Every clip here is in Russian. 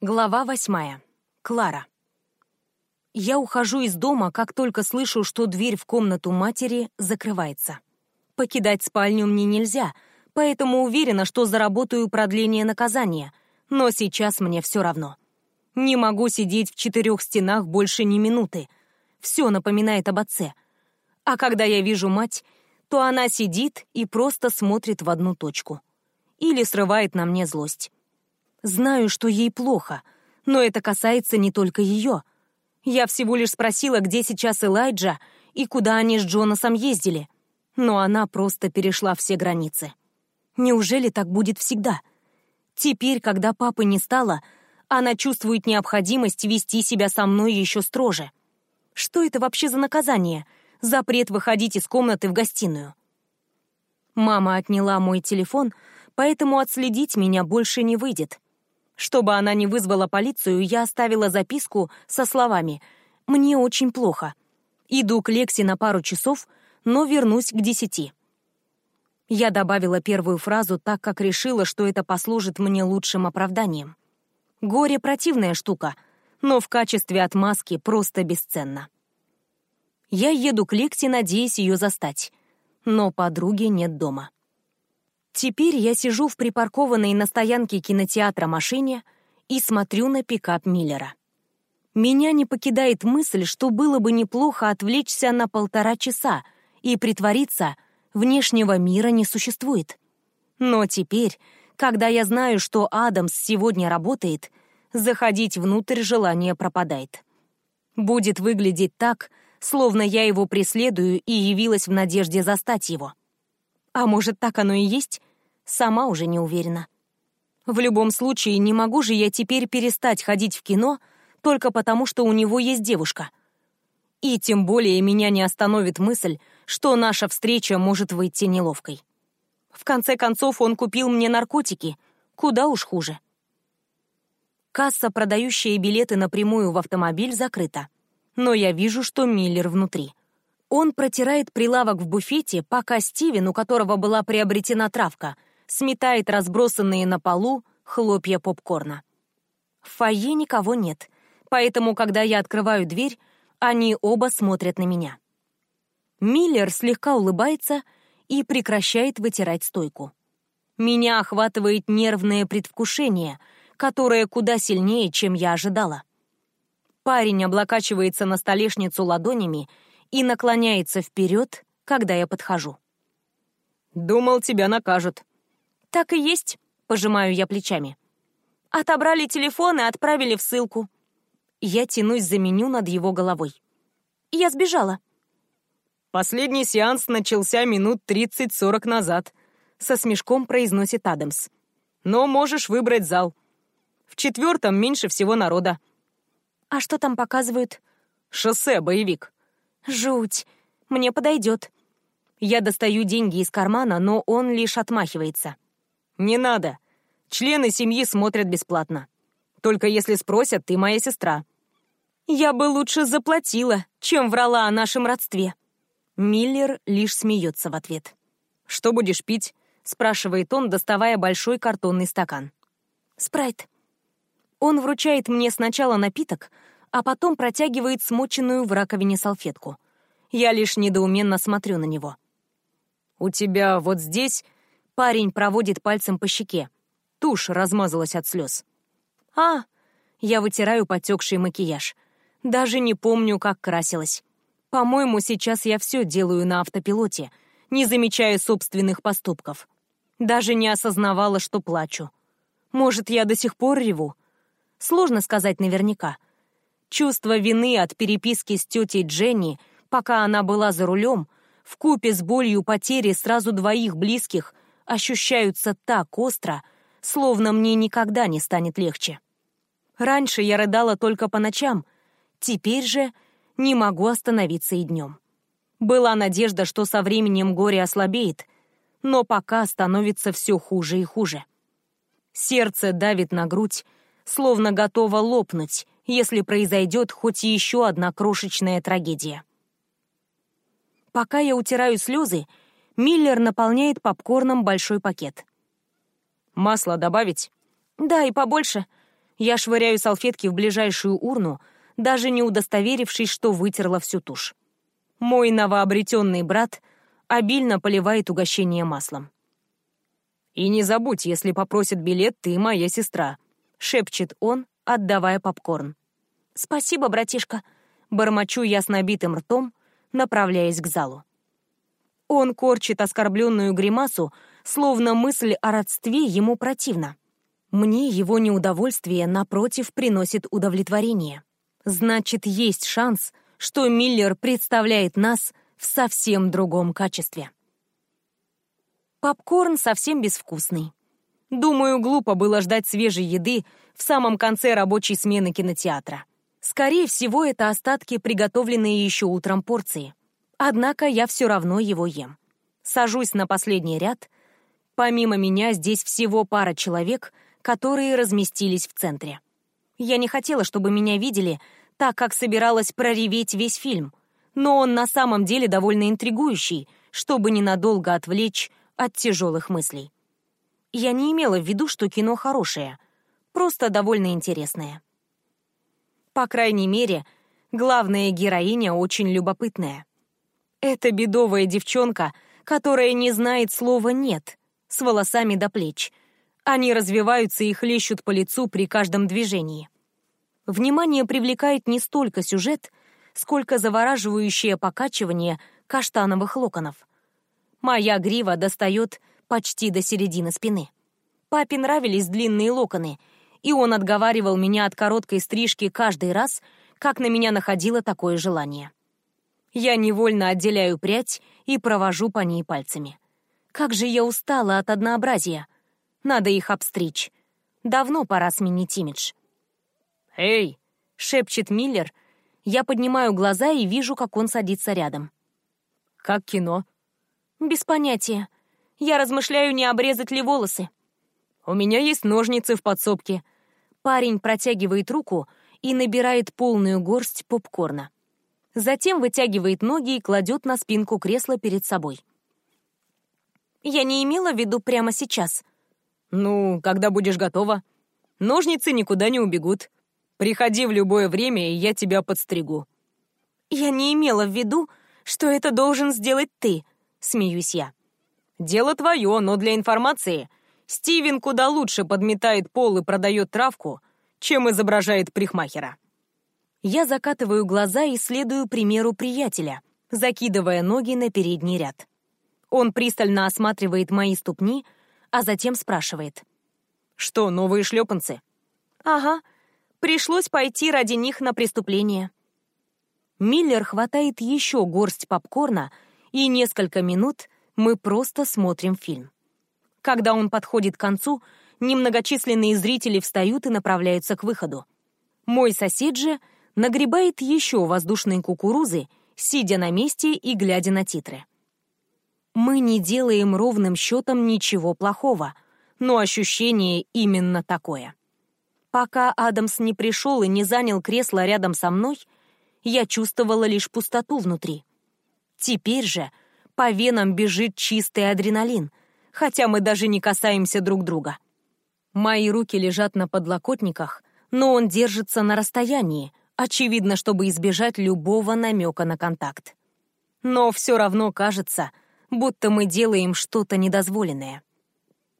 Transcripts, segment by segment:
Глава восьмая. Клара. Я ухожу из дома, как только слышу, что дверь в комнату матери закрывается. Покидать спальню мне нельзя, поэтому уверена, что заработаю продление наказания, но сейчас мне все равно. Не могу сидеть в четырех стенах больше ни минуты. Все напоминает об отце. А когда я вижу мать, то она сидит и просто смотрит в одну точку. Или срывает на мне злость. Знаю, что ей плохо, но это касается не только ее. Я всего лишь спросила, где сейчас Элайджа и куда они с Джонасом ездили. Но она просто перешла все границы. Неужели так будет всегда? Теперь, когда папы не стало, она чувствует необходимость вести себя со мной еще строже. Что это вообще за наказание? Запрет выходить из комнаты в гостиную. Мама отняла мой телефон, поэтому отследить меня больше не выйдет. Чтобы она не вызвала полицию, я оставила записку со словами «Мне очень плохо. Иду к Лекси на пару часов, но вернусь к десяти». Я добавила первую фразу так, как решила, что это послужит мне лучшим оправданием. Горе — противная штука, но в качестве отмазки просто бесценно. Я еду к Лекси, надеясь ее застать, но подруги нет дома. Теперь я сижу в припаркованной на стоянке кинотеатра машине и смотрю на пикап Миллера. Меня не покидает мысль, что было бы неплохо отвлечься на полтора часа и притвориться, внешнего мира не существует. Но теперь, когда я знаю, что Адамс сегодня работает, заходить внутрь желание пропадает. Будет выглядеть так, словно я его преследую и явилась в надежде застать его. А может, так оно и есть? Сама уже не уверена. В любом случае, не могу же я теперь перестать ходить в кино только потому, что у него есть девушка. И тем более меня не остановит мысль, что наша встреча может выйти неловкой. В конце концов, он купил мне наркотики. Куда уж хуже. Касса, продающая билеты напрямую в автомобиль, закрыта. Но я вижу, что Миллер внутри. Он протирает прилавок в буфете, пока Стивен, у которого была приобретена травка, сметает разбросанные на полу хлопья попкорна. В фойе никого нет, поэтому, когда я открываю дверь, они оба смотрят на меня. Миллер слегка улыбается и прекращает вытирать стойку. Меня охватывает нервное предвкушение, которое куда сильнее, чем я ожидала. Парень облокачивается на столешницу ладонями и наклоняется вперед, когда я подхожу. «Думал, тебя накажут», «Так и есть», — пожимаю я плечами. «Отобрали телефон и отправили в ссылку». Я тянусь за меню над его головой. «Я сбежала». «Последний сеанс начался минут 30-40 назад», — со смешком произносит Адамс. «Но можешь выбрать зал. В четвертом меньше всего народа». «А что там показывают?» «Шоссе, боевик». «Жуть. Мне подойдет». Я достаю деньги из кармана, но он лишь отмахивается. «Не надо. Члены семьи смотрят бесплатно. Только если спросят, ты моя сестра». «Я бы лучше заплатила, чем врала о нашем родстве». Миллер лишь смеется в ответ. «Что будешь пить?» — спрашивает он, доставая большой картонный стакан. «Спрайт». Он вручает мне сначала напиток, а потом протягивает смоченную в раковине салфетку. Я лишь недоуменно смотрю на него. «У тебя вот здесь Парень проводит пальцем по щеке. Тушь размазалась от слез. «А!» Я вытираю потекший макияж. Даже не помню, как красилась. По-моему, сейчас я все делаю на автопилоте, не замечая собственных поступков. Даже не осознавала, что плачу. Может, я до сих пор реву? Сложно сказать наверняка. Чувство вины от переписки с тетей Дженни, пока она была за рулем, вкупе с болью потери сразу двоих близких, ощущаются так остро, словно мне никогда не станет легче. Раньше я рыдала только по ночам, теперь же не могу остановиться и днем. Была надежда, что со временем горе ослабеет, но пока становится все хуже и хуже. Сердце давит на грудь, словно готово лопнуть, если произойдет хоть еще одна крошечная трагедия. Пока я утираю слезы, Миллер наполняет попкорном большой пакет. «Масло добавить?» «Да, и побольше. Я швыряю салфетки в ближайшую урну, даже не удостоверившись, что вытерла всю тушь. Мой новообретенный брат обильно поливает угощение маслом. «И не забудь, если попросит билет, ты моя сестра», — шепчет он, отдавая попкорн. «Спасибо, братишка», — бормочу я с набитым ртом, направляясь к залу. Он корчит оскорбленную гримасу, словно мысль о родстве ему противна. Мне его неудовольствие, напротив, приносит удовлетворение. Значит, есть шанс, что Миллер представляет нас в совсем другом качестве. Попкорн совсем безвкусный. Думаю, глупо было ждать свежей еды в самом конце рабочей смены кинотеатра. Скорее всего, это остатки, приготовленные еще утром порции. Однако я все равно его ем. Сажусь на последний ряд. Помимо меня здесь всего пара человек, которые разместились в центре. Я не хотела, чтобы меня видели, так как собиралась прореветь весь фильм, но он на самом деле довольно интригующий, чтобы ненадолго отвлечь от тяжелых мыслей. Я не имела в виду, что кино хорошее, просто довольно интересное. По крайней мере, главная героиня очень любопытная. Это бедовая девчонка, которая не знает слова «нет», с волосами до плеч. Они развиваются и хлещут по лицу при каждом движении. Внимание привлекает не столько сюжет, сколько завораживающее покачивание каштановых локонов. Моя грива достает почти до середины спины. Папе нравились длинные локоны, и он отговаривал меня от короткой стрижки каждый раз, как на меня находило такое желание. Я невольно отделяю прядь и провожу по ней пальцами. Как же я устала от однообразия. Надо их обстричь. Давно пора сменить имидж. «Эй!» — шепчет Миллер. Я поднимаю глаза и вижу, как он садится рядом. «Как кино?» «Без понятия. Я размышляю, не обрезать ли волосы». «У меня есть ножницы в подсобке». Парень протягивает руку и набирает полную горсть попкорна затем вытягивает ноги и кладет на спинку кресла перед собой. Я не имела в виду прямо сейчас. Ну, когда будешь готова. Ножницы никуда не убегут. Приходи в любое время, и я тебя подстригу. Я не имела в виду, что это должен сделать ты, смеюсь я. Дело твое, но для информации. Стивен куда лучше подметает пол и продает травку, чем изображает прихмахера. Я закатываю глаза и следую примеру приятеля, закидывая ноги на передний ряд. Он пристально осматривает мои ступни, а затем спрашивает. «Что, новые шлепанцы?» «Ага. Пришлось пойти ради них на преступление». Миллер хватает еще горсть попкорна, и несколько минут мы просто смотрим фильм. Когда он подходит к концу, немногочисленные зрители встают и направляются к выходу. Мой сосед же нагребает еще воздушной кукурузы, сидя на месте и глядя на титры. Мы не делаем ровным счетом ничего плохого, но ощущение именно такое. Пока Адамс не пришел и не занял кресло рядом со мной, я чувствовала лишь пустоту внутри. Теперь же по венам бежит чистый адреналин, хотя мы даже не касаемся друг друга. Мои руки лежат на подлокотниках, но он держится на расстоянии, очевидно, чтобы избежать любого намека на контакт. Но все равно кажется, будто мы делаем что-то недозволенное.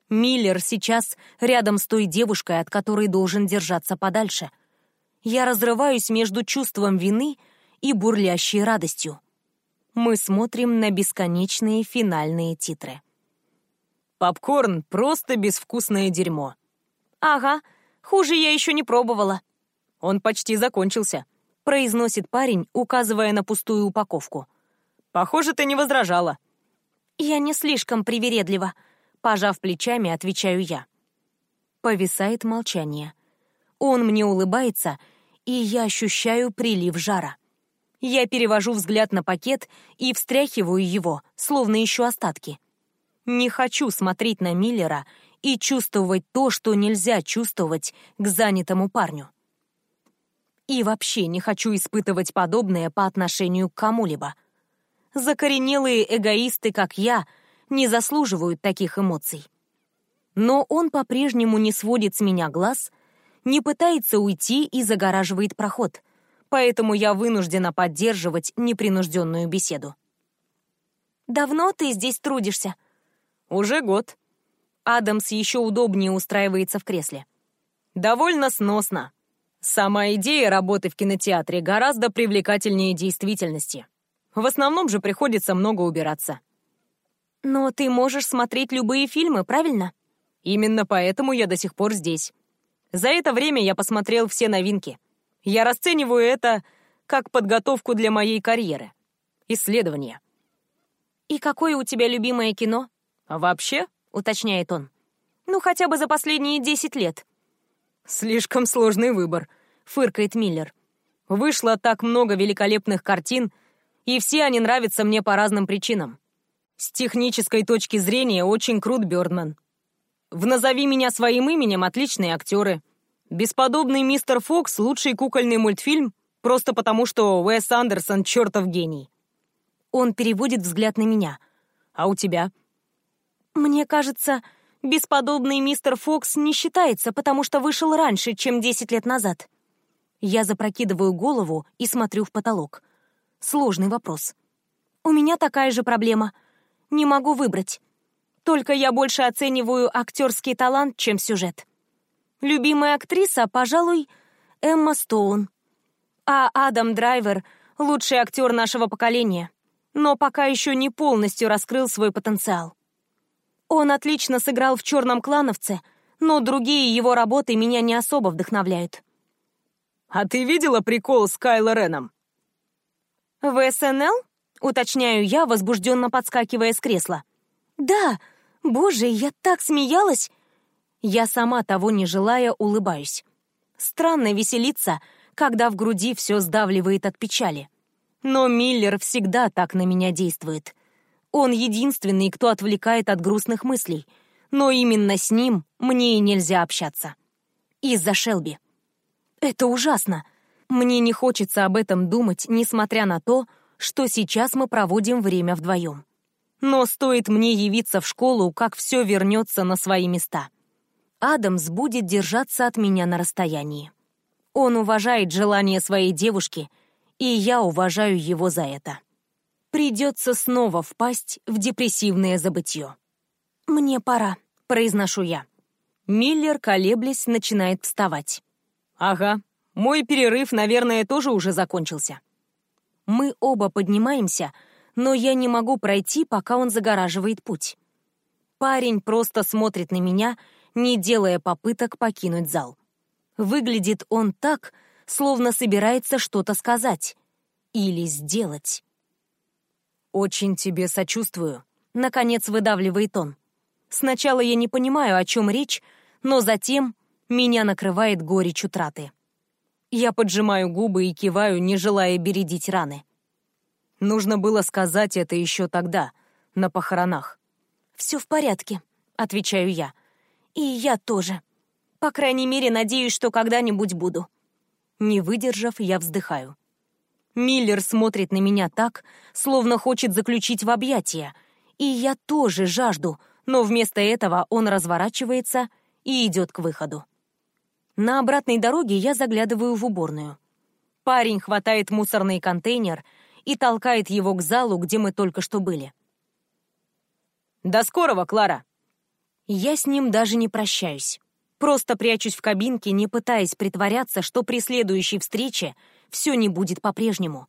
Миллер сейчас рядом с той девушкой, от которой должен держаться подальше. Я разрываюсь между чувством вины и бурлящей радостью. Мы смотрим на бесконечные финальные титры. Попкорн — просто безвкусное дерьмо. Ага, хуже я еще не пробовала. Он почти закончился», — произносит парень, указывая на пустую упаковку. «Похоже, ты не возражала». «Я не слишком привередлива», — пожав плечами, отвечаю я. Повисает молчание. Он мне улыбается, и я ощущаю прилив жара. Я перевожу взгляд на пакет и встряхиваю его, словно еще остатки. Не хочу смотреть на Миллера и чувствовать то, что нельзя чувствовать к занятому парню. И вообще не хочу испытывать подобное по отношению к кому-либо. Закоренелые эгоисты, как я, не заслуживают таких эмоций. Но он по-прежнему не сводит с меня глаз, не пытается уйти и загораживает проход, поэтому я вынуждена поддерживать непринужденную беседу. «Давно ты здесь трудишься?» «Уже год». Адамс еще удобнее устраивается в кресле. «Довольно сносно. Сама идея работы в кинотеатре гораздо привлекательнее действительности. В основном же приходится много убираться». «Но ты можешь смотреть любые фильмы, правильно?» «Именно поэтому я до сих пор здесь. За это время я посмотрел все новинки. Я расцениваю это как подготовку для моей карьеры. Исследование. «И какое у тебя любимое кино?» «А вообще?» — уточняет он. «Ну, хотя бы за последние десять лет». «Слишком сложный выбор», — фыркает Миллер. «Вышло так много великолепных картин, и все они нравятся мне по разным причинам. С технической точки зрения очень крут Бёрдман. В «Назови меня своим именем» отличные актеры. «Бесподобный мистер Фокс» — лучший кукольный мультфильм, просто потому что Уэс Андерсон — чертов гений. Он переводит взгляд на меня. «А у тебя?» «Мне кажется, бесподобный мистер Фокс не считается, потому что вышел раньше, чем 10 лет назад». Я запрокидываю голову и смотрю в потолок. Сложный вопрос. У меня такая же проблема. Не могу выбрать. Только я больше оцениваю актерский талант, чем сюжет. Любимая актриса, пожалуй, Эмма Стоун. А Адам Драйвер — лучший актер нашего поколения, но пока еще не полностью раскрыл свой потенциал. Он отлично сыграл в «Черном клановце», но другие его работы меня не особо вдохновляют. «А ты видела прикол с Кайло Реном?» «В СНЛ?» — уточняю я, возбужденно подскакивая с кресла. «Да, Боже, я так смеялась! Я сама того не желая улыбаюсь. Странно веселиться, когда в груди все сдавливает от печали. Но Миллер всегда так на меня действует. Он единственный, кто отвлекает от грустных мыслей. Но именно с ним мне и нельзя общаться. Из-за Шелби. Это ужасно. Мне не хочется об этом думать, несмотря на то, что сейчас мы проводим время вдвоем. Но стоит мне явиться в школу, как все вернется на свои места. Адамс будет держаться от меня на расстоянии. Он уважает желание своей девушки, и я уважаю его за это. Придется снова впасть в депрессивное забытье. «Мне пора», — произношу я. Миллер, колеблясь, начинает вставать. «Ага, мой перерыв, наверное, тоже уже закончился». Мы оба поднимаемся — но я не могу пройти, пока он загораживает путь. Парень просто смотрит на меня, не делая попыток покинуть зал. Выглядит он так, словно собирается что-то сказать или сделать. «Очень тебе сочувствую», — наконец выдавливает он. Сначала я не понимаю, о чем речь, но затем меня накрывает горечь утраты. Я поджимаю губы и киваю, не желая бередить раны. Нужно было сказать это еще тогда, на похоронах. «Все в порядке», — отвечаю я. «И я тоже. По крайней мере, надеюсь, что когда-нибудь буду». Не выдержав, я вздыхаю. Миллер смотрит на меня так, словно хочет заключить в объятия. И я тоже жажду, но вместо этого он разворачивается и идет к выходу. На обратной дороге я заглядываю в уборную. Парень хватает мусорный контейнер — и толкает его к залу, где мы только что были. «До скорого, Клара!» Я с ним даже не прощаюсь. Просто прячусь в кабинке, не пытаясь притворяться, что при следующей встрече все не будет по-прежнему.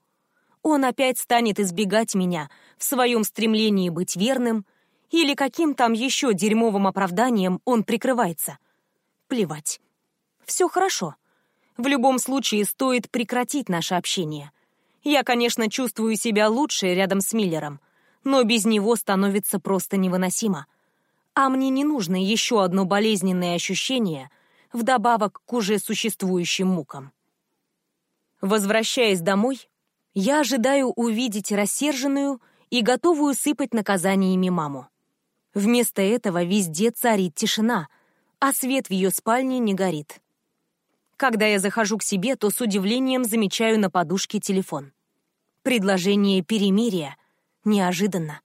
Он опять станет избегать меня в своем стремлении быть верным или каким там еще дерьмовым оправданием он прикрывается. Плевать. Все хорошо. В любом случае стоит прекратить наше общение. Я, конечно, чувствую себя лучше рядом с Миллером, но без него становится просто невыносимо. А мне не нужно еще одно болезненное ощущение вдобавок к уже существующим мукам. Возвращаясь домой, я ожидаю увидеть рассерженную и готовую сыпать наказаниями маму. Вместо этого везде царит тишина, а свет в ее спальне не горит. Когда я захожу к себе, то с удивлением замечаю на подушке телефон. Предложение перемирия. Неожиданно.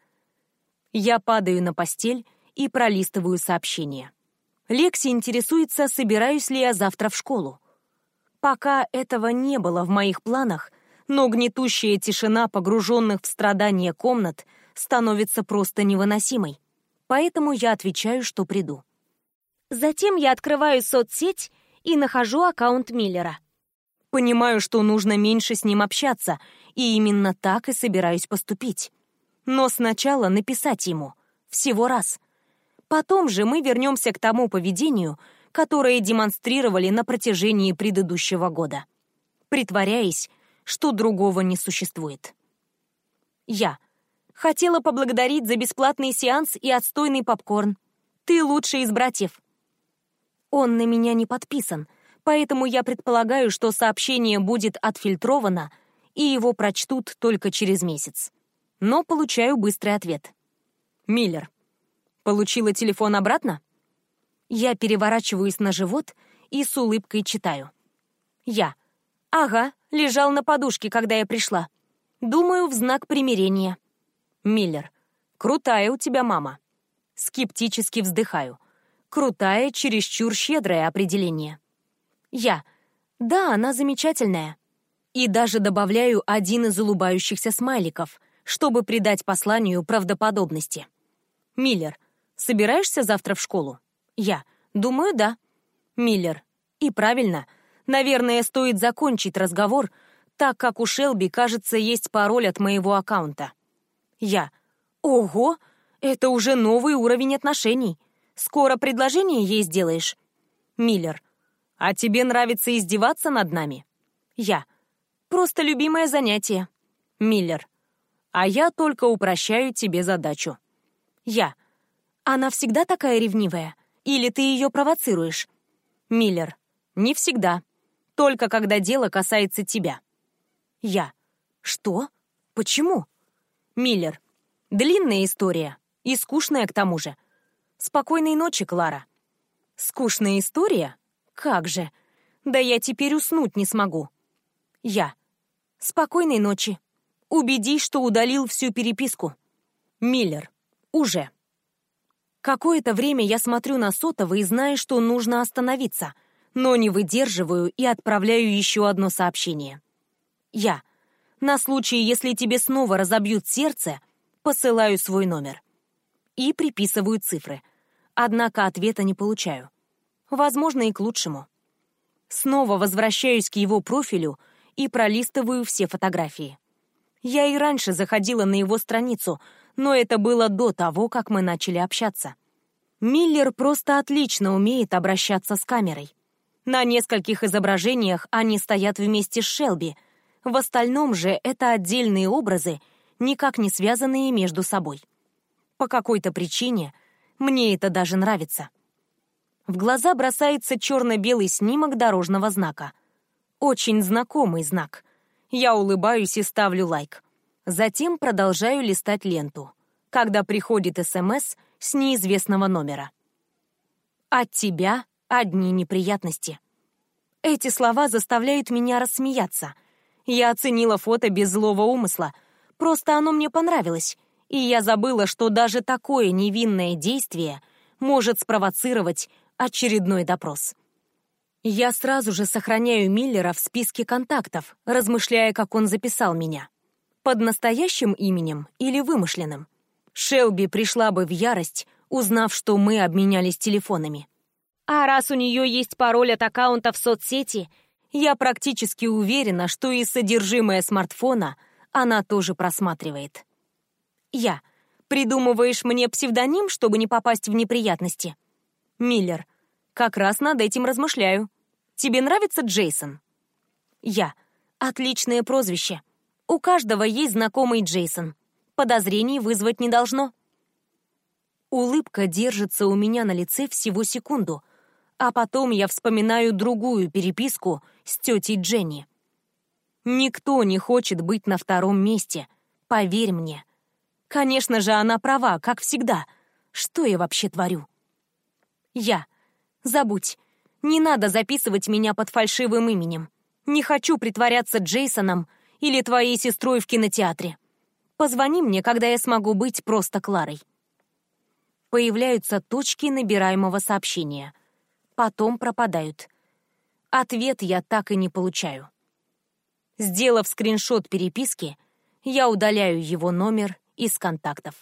Я падаю на постель и пролистываю сообщение. Лекси интересуется, собираюсь ли я завтра в школу. Пока этого не было в моих планах, но гнетущая тишина погруженных в страдания комнат становится просто невыносимой. Поэтому я отвечаю, что приду. Затем я открываю соцсеть и нахожу аккаунт Миллера. Понимаю, что нужно меньше с ним общаться, и именно так и собираюсь поступить. Но сначала написать ему. Всего раз. Потом же мы вернемся к тому поведению, которое демонстрировали на протяжении предыдущего года. Притворяясь, что другого не существует. Я. Хотела поблагодарить за бесплатный сеанс и отстойный попкорн. Ты лучший из братьев. Он на меня не подписан, поэтому я предполагаю, что сообщение будет отфильтровано, и его прочтут только через месяц. Но получаю быстрый ответ. Миллер. Получила телефон обратно? Я переворачиваюсь на живот и с улыбкой читаю. Я. Ага, лежал на подушке, когда я пришла. Думаю, в знак примирения. Миллер. Крутая у тебя мама. Скептически вздыхаю. Крутая, чересчур щедрое определение. Я. Да, она замечательная. И даже добавляю один из улыбающихся смайликов, чтобы придать посланию правдоподобности. Миллер. Собираешься завтра в школу? Я. Думаю, да. Миллер. И правильно. Наверное, стоит закончить разговор, так как у Шелби, кажется, есть пароль от моего аккаунта. Я. Ого, это уже новый уровень отношений. Скоро предложение ей сделаешь? Миллер. А тебе нравится издеваться над нами? Я. Просто любимое занятие. Миллер. А я только упрощаю тебе задачу. Я. Она всегда такая ревнивая? Или ты ее провоцируешь? Миллер. Не всегда. Только когда дело касается тебя. Я. Что? Почему? Миллер. Длинная история. И скучная к тому же. Спокойной ночи, Клара. Скучная история? Как же. Да я теперь уснуть не смогу. Я. Спокойной ночи. Убедись, что удалил всю переписку. Миллер. Уже. Какое-то время я смотрю на сотовый и знаю, что нужно остановиться, но не выдерживаю и отправляю еще одно сообщение. Я. На случай, если тебе снова разобьют сердце, посылаю свой номер. И приписываю цифры — Однако ответа не получаю. Возможно, и к лучшему. Снова возвращаюсь к его профилю и пролистываю все фотографии. Я и раньше заходила на его страницу, но это было до того, как мы начали общаться. Миллер просто отлично умеет обращаться с камерой. На нескольких изображениях они стоят вместе с Шелби. В остальном же это отдельные образы, никак не связанные между собой. По какой-то причине мне это даже нравится. В глаза бросается черно-белый снимок дорожного знака. Очень знакомый знак. Я улыбаюсь и ставлю лайк. Затем продолжаю листать ленту, когда приходит СМС с неизвестного номера. «От тебя одни неприятности». Эти слова заставляют меня рассмеяться. Я оценила фото без злого умысла. Просто оно мне понравилось, и я забыла, что даже такое невинное действие может спровоцировать очередной допрос. Я сразу же сохраняю Миллера в списке контактов, размышляя, как он записал меня. Под настоящим именем или вымышленным. Шелби пришла бы в ярость, узнав, что мы обменялись телефонами. А раз у нее есть пароль от аккаунта в соцсети, я практически уверена, что и содержимое смартфона она тоже просматривает. Я. Придумываешь мне псевдоним, чтобы не попасть в неприятности? Миллер. Как раз над этим размышляю. Тебе нравится Джейсон? Я. Отличное прозвище. У каждого есть знакомый Джейсон. Подозрений вызвать не должно. Улыбка держится у меня на лице всего секунду, а потом я вспоминаю другую переписку с тетей Дженни. Никто не хочет быть на втором месте, поверь мне. Конечно же, она права, как всегда. Что я вообще творю? Я. Забудь. Не надо записывать меня под фальшивым именем. Не хочу притворяться Джейсоном или твоей сестрой в кинотеатре. Позвони мне, когда я смогу быть просто Кларой. Появляются точки набираемого сообщения. Потом пропадают. Ответ я так и не получаю. Сделав скриншот переписки, я удаляю его номер из контактов.